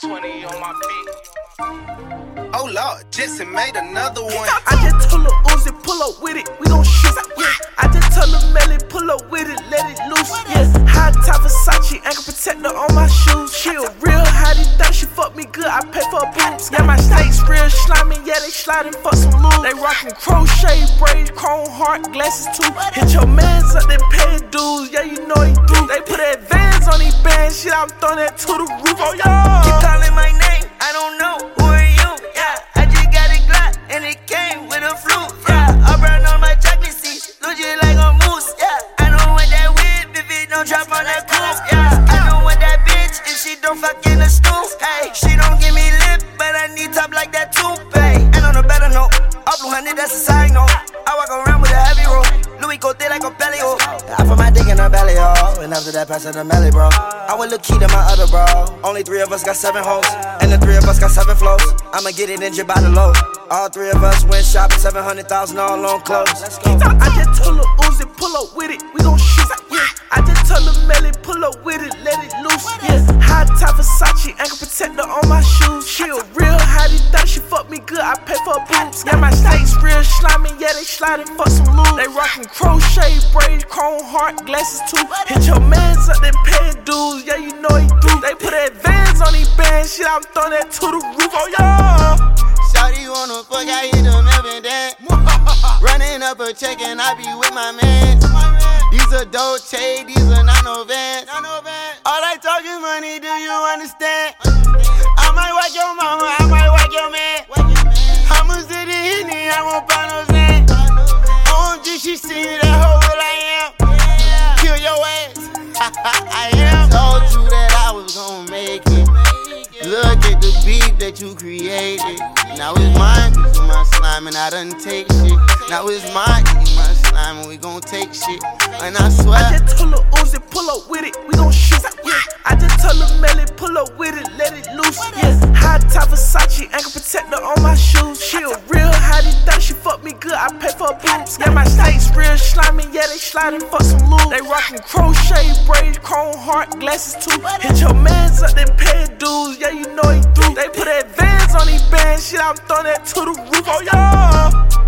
got 20 on my feet. Oh Lord, Jetson made another one. I just told her Uzi, pull up with it, we gon' shoot. Yeah. I just told her Melly, pull up with it, let it loose. Yeah. High top Versace, ankle protector on my shoes. She a real hottie, thought she fuck me good, I pay for her boobs. Yeah, my snakes real slimy, yeah, they sliding for some loot. They rockin' crochet braids, chrome heart, glasses too. Hit your mans up, they pay dues, yeah, you know he do. They put advance on these bands, shit, I'm throwing that to the roof, oh yeah. Drop on that coupe. Yeah, I don't want that bitch if she don't fuck in the stoop. Hey, she don't give me lip, but I need top like that toupee. And on a better note, up blue honey, that's a side note. I walk around with a heavy roll. Louis Cote like a belly, oh. I put my dick in her belly, oh. And after that, pass her the melly, bro. I would look key to my other bro. Only three of us got seven hoes. And the three of us got seven flows. I'ma get it in by the low. All three of us went shopping, 700,000 all on clothes. Let's go. I just told her Uzi, pull up with it, we gon' shoot. Yeah. My shoes. She a real hottie, thought she fuck me good, I pay for her boobs. Yeah, my snakes real slimy, yeah, they sliding for some loot. They rockin' crochet braids, chrome heart, glasses too. Hit your mans up, they pay dues, yeah, you know he do. They put advance on these bands, shit, I'm throwing that to the roof, oh yeah. Shawty wanna fuck, I hit them every day. Running up a check and I be with my man. These are Dolce, these are not no vans. All I talk is money, do you understand? I am. Told you that I was gonna make it. Look at the beat that you created. Now it's mine, you my slime, and I done take shit. Now it's mine, you my slime, and we gon' take shit. And I swear. I just told her Uzi, pull up with it, we gon' shoot. Yeah. I just told her Melly, pull up with it, let it loose. Yeah. High top Versace, Yeah, real slimy, yeah, they sliding for some loot. They rockin' crochet braids, chrome heart, glasses too. Hit your mans up, then pay dues, yeah, you know he do. They put that vans on these bands, shit, I'm throwing that to the roof, oh yeah.